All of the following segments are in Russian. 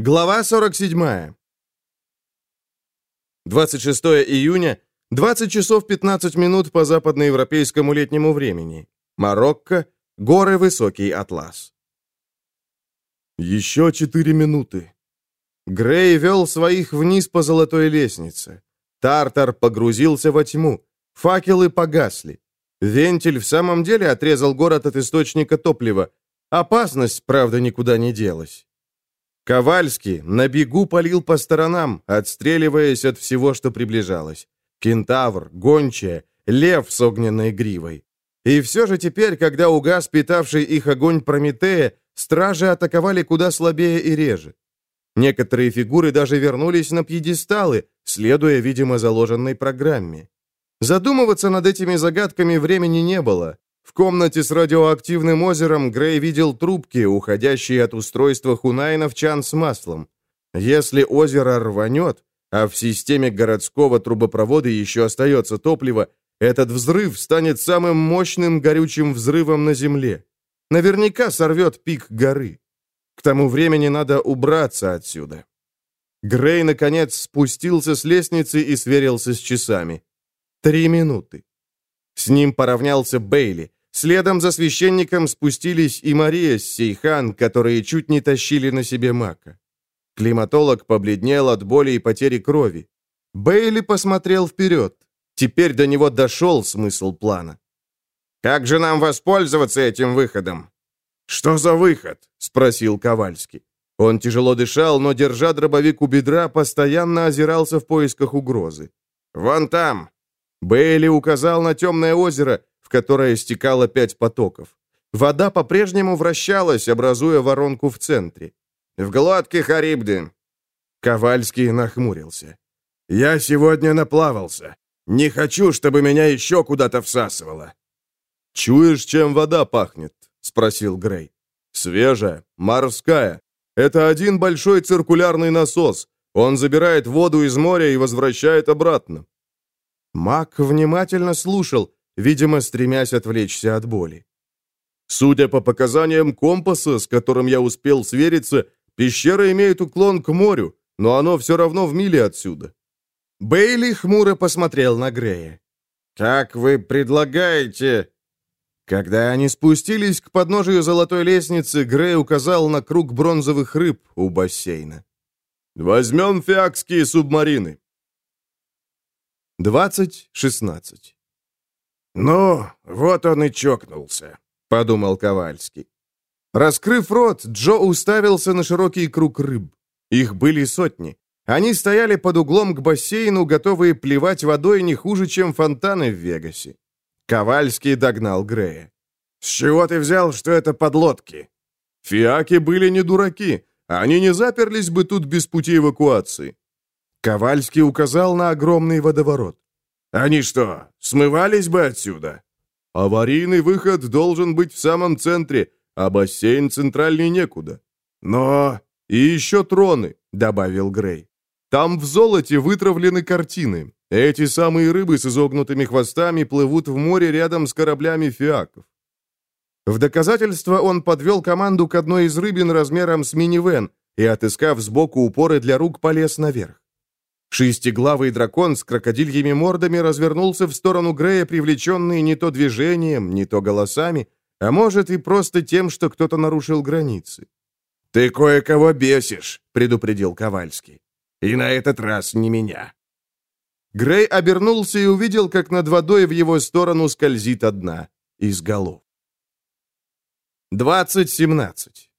Глава 47. 26 июня, 20 часов 15 минут по западноевропейскому летнему времени. Марокко, горы Высокий Атлас. Еще четыре минуты. Грей вел своих вниз по золотой лестнице. Тартар погрузился во тьму. Факелы погасли. Вентиль в самом деле отрезал город от источника топлива. Опасность, правда, никуда не делась. Ковальский на бегу палил по сторонам, отстреливаясь от всего, что приближалось. Кентавр, гончая, лев с огненной гривой. И все же теперь, когда угас питавший их огонь Прометея, стражи атаковали куда слабее и реже. Некоторые фигуры даже вернулись на пьедесталы, следуя, видимо, заложенной программе. Задумываться над этими загадками времени не было. В комнате с радиоактивным озером Грей видел трубки, уходящие от устройства Хунайна в чан с маслом. Если озеро рванет, а в системе городского трубопровода еще остается топливо, этот взрыв станет самым мощным горючим взрывом на Земле. Наверняка сорвет пик горы. К тому времени надо убраться отсюда. Грей, наконец, спустился с лестницы и сверился с часами. Три минуты. С ним поравнялся Бейли. Следом за священником спустились и Мария с Сейхан, которые чуть не тащили на себе мака. Климатолог побледнел от боли и потери крови. Бейли посмотрел вперед. Теперь до него дошел смысл плана. «Как же нам воспользоваться этим выходом?» «Что за выход?» — спросил Ковальский. Он тяжело дышал, но, держа дробовик у бедра, постоянно озирался в поисках угрозы. «Вон там!» Бейли указал на темное озеро, в которое стекало пять потоков. Вода по-прежнему вращалась, образуя воронку в центре. «В глотке Харибды!» Ковальский нахмурился. «Я сегодня наплавался. Не хочу, чтобы меня еще куда-то всасывало». «Чуешь, чем вода пахнет?» — спросил Грей. «Свежая, морская. Это один большой циркулярный насос. Он забирает воду из моря и возвращает обратно». Мак внимательно слушал, видимо, стремясь отвлечься от боли. Судя по показаниям компаса, с которым я успел свериться, пещера имеет уклон к морю, но оно все равно в миле отсюда. Бейли хмуро посмотрел на Грея. «Как вы предлагаете...» Когда они спустились к подножию золотой лестницы, Грей указал на круг бронзовых рыб у бассейна. «Возьмем фиакские субмарины». 20.16 «Ну, вот он и чокнулся», — подумал Ковальский. Раскрыв рот, Джо уставился на широкий круг рыб. Их были сотни. Они стояли под углом к бассейну, готовые плевать водой не хуже, чем фонтаны в Вегасе. Ковальский догнал Грея. «С чего ты взял, что это подлодки?» «Фиаки были не дураки. Они не заперлись бы тут без пути эвакуации». Ковальский указал на огромный водоворот. «Они что, смывались бы отсюда?» «Аварийный выход должен быть в самом центре, а бассейн центральней некуда». «Но...» «И еще троны», — добавил Грей. «Там в золоте вытравлены картины. Эти самые рыбы с изогнутыми хвостами плывут в море рядом с кораблями фиаков. В доказательство он подвел команду к одной из рыбин размером с минивэн и, отыскав сбоку упоры для рук, полез наверх. Шестиглавый дракон с крокодильями мордами развернулся в сторону Грея, привлеченный не то движением, не то голосами, а может и просто тем, что кто-то нарушил границы. «Ты кое-кого бесишь», — предупредил Ковальский. «И на этот раз не меня». Грей обернулся и увидел, как над водой в его сторону скользит одна из голов. 20.17.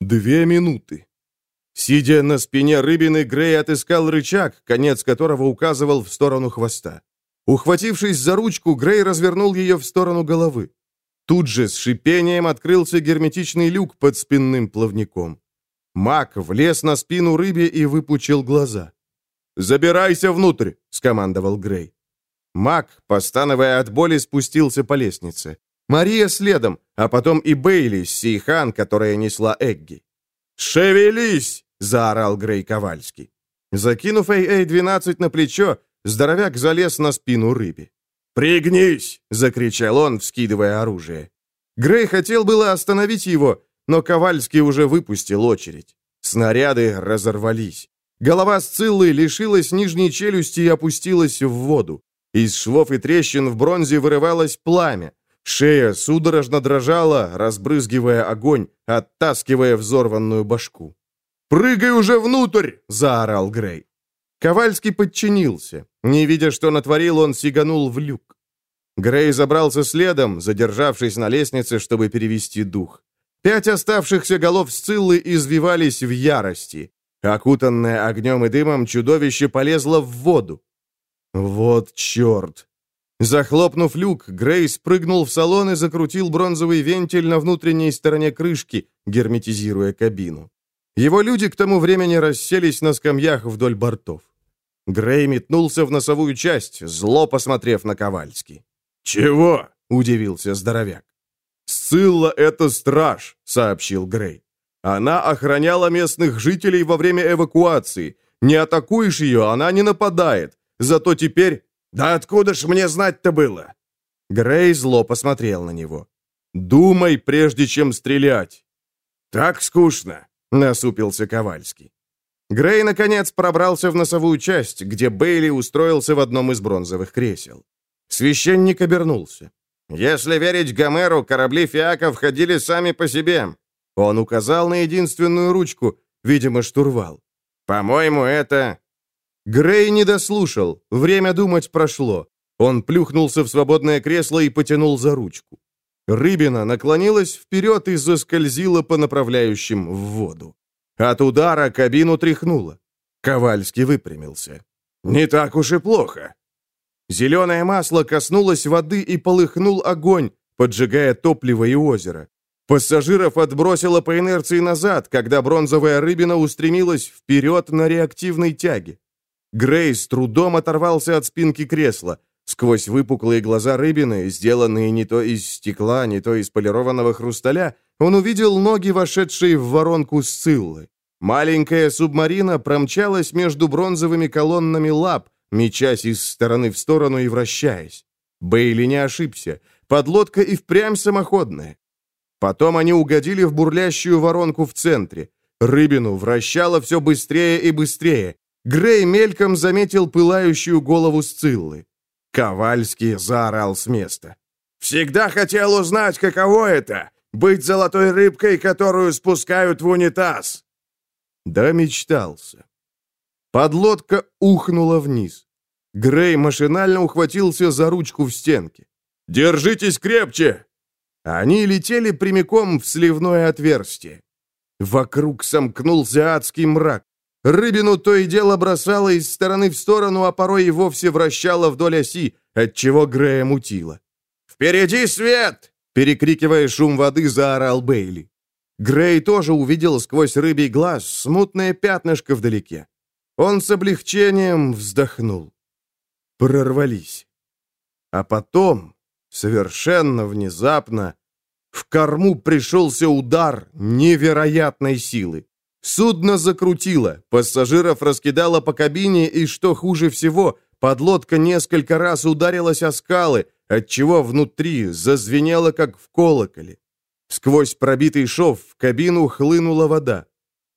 Две минуты. Сидя на спине рыбины, Грей отыскал рычаг, конец которого указывал в сторону хвоста. Ухватившись за ручку, Грей развернул ее в сторону головы. Тут же с шипением открылся герметичный люк под спинным плавником. Мак влез на спину рыбе и выпучил глаза. «Забирайся внутрь!» — скомандовал Грей. Мак, постановая от боли, спустился по лестнице. Мария следом, а потом и Бейли с Сейхан, которая несла Эгги. «Шевелись!» — заорал Грей Ковальский. Закинув АА-12 на плечо, здоровяк залез на спину рыбе. «Пригнись!» — закричал он, вскидывая оружие. Грей хотел было остановить его, но Ковальский уже выпустил очередь. Снаряды разорвались. Голова Сциллы лишилась нижней челюсти и опустилась в воду. Из швов и трещин в бронзе вырывалось пламя. Шея судорожно дрожала, разбрызгивая огонь, оттаскивая взорванную башку. «Прыгай уже внутрь!» — заорал Грей. Ковальский подчинился. Не видя, что натворил, он сиганул в люк. Грей забрался следом, задержавшись на лестнице, чтобы перевести дух. Пять оставшихся голов Сциллы извивались в ярости. Окутанное огнем и дымом, чудовище полезло в воду. Вот черт! Захлопнув люк, Грей спрыгнул в салон и закрутил бронзовый вентиль на внутренней стороне крышки, герметизируя кабину. Его люди к тому времени расселись на скамьях вдоль бортов. Грей метнулся в носовую часть, зло посмотрев на Ковальски. «Чего?» — удивился здоровяк. «Сцилла — это страж», — сообщил Грей. «Она охраняла местных жителей во время эвакуации. Не атакуешь ее, она не нападает. Зато теперь...» «Да откуда ж мне знать-то было?» Грей зло посмотрел на него. «Думай, прежде чем стрелять». «Так скучно», — насупился Ковальский. Грей, наконец, пробрался в носовую часть, где Бейли устроился в одном из бронзовых кресел. Священник обернулся. «Если верить Гомеру, корабли Фиака входили сами по себе». Он указал на единственную ручку, видимо, штурвал. «По-моему, это...» Грей не дослушал, время думать прошло. Он плюхнулся в свободное кресло и потянул за ручку. Рыбина наклонилась вперед и заскользила по направляющим в воду. От удара кабину тряхнуло. Ковальский выпрямился. «Не так уж и плохо». Зеленое масло коснулось воды и полыхнул огонь, поджигая топливо и озеро. Пассажиров отбросило по инерции назад, когда бронзовая рыбина устремилась вперед на реактивной тяге. Грей с трудом оторвался от спинки кресла. Сквозь выпуклые глаза рыбины, сделанные не то из стекла, не то из полированного хрусталя, он увидел ноги, вошедшие в воронку Сциллы. Маленькая субмарина промчалась между бронзовыми колоннами лап, мечась из стороны в сторону и вращаясь. Бейли не ошибся. Подлодка и впрямь самоходная. Потом они угодили в бурлящую воронку в центре. Рыбину вращало все быстрее и быстрее. Грей мельком заметил пылающую голову Сциллы. Ковальский заорал с места. «Всегда хотел узнать, каково это быть золотой рыбкой, которую спускают в унитаз!» Да мечтался. Подлодка ухнула вниз. Грей машинально ухватился за ручку в стенке. «Держитесь крепче!» Они летели прямиком в сливное отверстие. Вокруг сомкнулся адский мрак. Рыбину то и дело бросало из стороны в сторону, а порой и вовсе вращало вдоль оси, отчего Грея мутило. «Впереди свет!» Перекрикивая шум воды, заорал Бейли. Грей тоже увидел сквозь рыбий глаз смутное пятнышко вдалеке. Он с облегчением вздохнул. Прорвались. А потом, совершенно внезапно, в корму пришелся удар невероятной силы. Судно закрутило, пассажиров раскидало по кабине, и, что хуже всего, подлодка несколько раз ударилась о скалы, отчего внутри зазвенело, как в колоколе. Сквозь пробитый шов в кабину хлынула вода.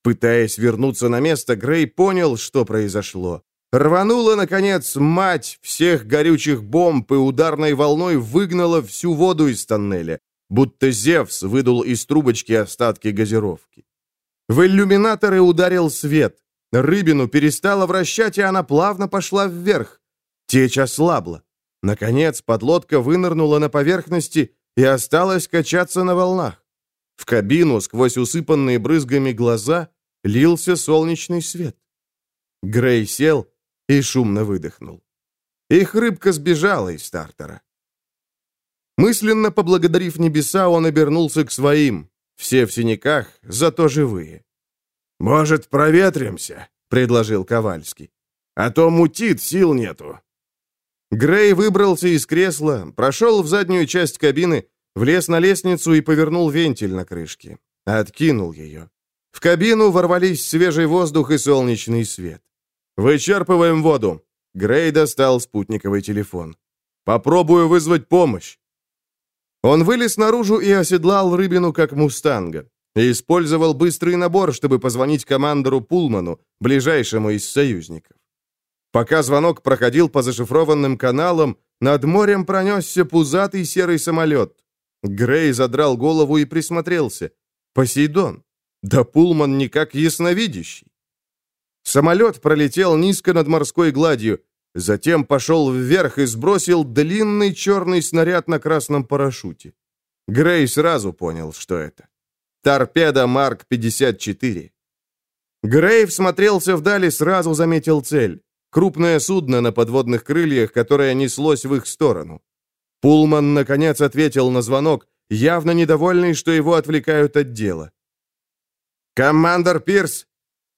Пытаясь вернуться на место, Грей понял, что произошло. Рванула, наконец, мать всех горючих бомб и ударной волной выгнала всю воду из тоннеля, будто Зевс выдул из трубочки остатки газировки. В иллюминаторы ударил свет. Рыбину перестала вращать, и она плавно пошла вверх. Течь ослабла. Наконец, подлодка вынырнула на поверхности и осталась качаться на волнах. В кабину, сквозь усыпанные брызгами глаза, лился солнечный свет. Грей сел и шумно выдохнул. Их рыбка сбежала из стартера. Мысленно поблагодарив небеса, он обернулся к своим. Все в синяках, зато живые. «Может, проветримся?» — предложил Ковальский. «А то мутит, сил нету». Грей выбрался из кресла, прошел в заднюю часть кабины, влез на лестницу и повернул вентиль на крышке. Откинул ее. В кабину ворвались свежий воздух и солнечный свет. «Вычерпываем воду!» Грей достал спутниковый телефон. «Попробую вызвать помощь!» Он вылез наружу и оседлал рыбину, как мустанга. и использовал быстрый набор, чтобы позвонить командору Пулману, ближайшему из союзников. Пока звонок проходил по зашифрованным каналам, над морем пронесся пузатый серый самолет. Грей задрал голову и присмотрелся. Посейдон. Да Пулман никак ясновидящий. Самолет пролетел низко над морской гладью, затем пошел вверх и сбросил длинный черный снаряд на красном парашюте. Грей сразу понял, что это. Торпеда Марк-54. Грей всмотрелся вдали, сразу заметил цель. Крупное судно на подводных крыльях, которое неслось в их сторону. Пулман, наконец, ответил на звонок, явно недовольный, что его отвлекают от дела. «Командор Пирс!»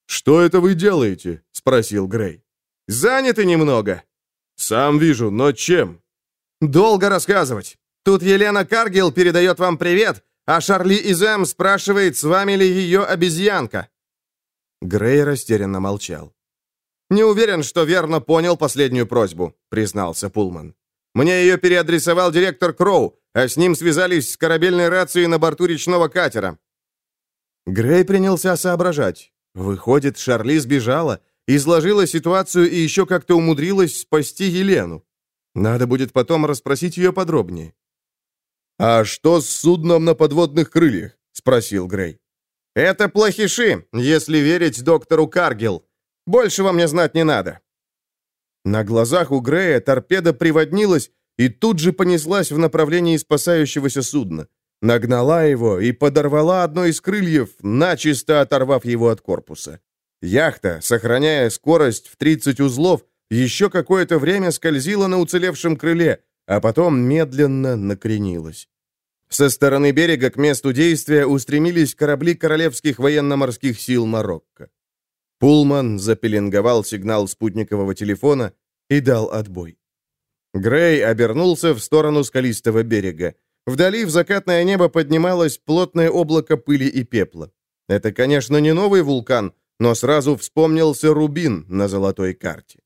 «Что это вы делаете?» — спросил Грей. «Заняты немного». «Сам вижу, но чем?» «Долго рассказывать. Тут Елена Каргил передает вам привет, а Шарли Изем спрашивает, с вами ли ее обезьянка». Грей растерянно молчал. «Не уверен, что верно понял последнюю просьбу», — признался Пулман. «Мне ее переадресовал директор Кроу, а с ним связались с корабельной рацией на борту речного катера». Грей принялся соображать. Выходит, Шарли сбежала, изложила ситуацию и еще как-то умудрилась спасти Елену. Надо будет потом расспросить ее подробнее. «А что с судном на подводных крыльях?» — спросил Грей. «Это плохиши, если верить доктору Каргил. Большего мне знать не надо». На глазах у Грея торпеда приводнилась и тут же понеслась в направлении спасающегося судна. Нагнала его и подорвала одно из крыльев, начисто оторвав его от корпуса. Яхта, сохраняя скорость в 30 узлов, еще какое-то время скользила на уцелевшем крыле, а потом медленно накренилась. Со стороны берега к месту действия устремились корабли королевских военно-морских сил Марокко. Пулман запеленговал сигнал спутникового телефона и дал отбой. Грей обернулся в сторону скалистого берега. Вдали в закатное небо поднималось плотное облако пыли и пепла. Это, конечно, не новый вулкан, но сразу вспомнился рубин на золотой карте.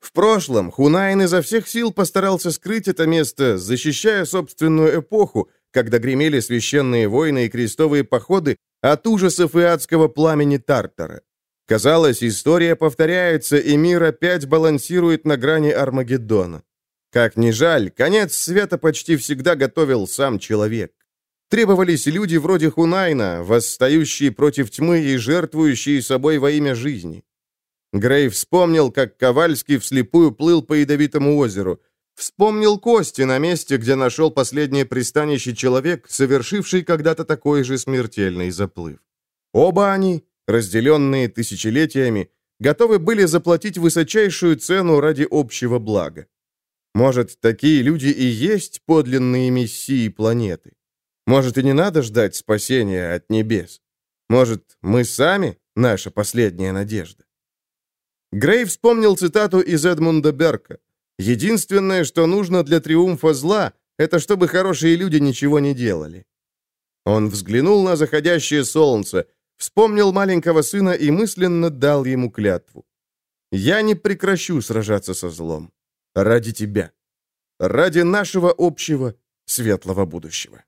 В прошлом Хунайн изо всех сил постарался скрыть это место, защищая собственную эпоху, когда гремели священные войны и крестовые походы от ужасов и адского пламени Тартара. Казалось, история повторяется, и мир опять балансирует на грани Армагеддона. Как ни жаль, конец света почти всегда готовил сам человек. Требовались люди вроде Хунайна, восстающие против тьмы и жертвующие собой во имя жизни. Грей вспомнил, как Ковальский вслепую плыл по ядовитому озеру. Вспомнил кости на месте, где нашел последнее пристанище человек, совершивший когда-то такой же смертельный заплыв. Оба они, разделенные тысячелетиями, готовы были заплатить высочайшую цену ради общего блага. Может, такие люди и есть подлинные мессии планеты? Может, и не надо ждать спасения от небес? Может, мы сами наша последняя надежда? Грей вспомнил цитату из Эдмунда Берка. «Единственное, что нужно для триумфа зла, это чтобы хорошие люди ничего не делали». Он взглянул на заходящее солнце, вспомнил маленького сына и мысленно дал ему клятву. «Я не прекращу сражаться со злом. Ради тебя. Ради нашего общего светлого будущего».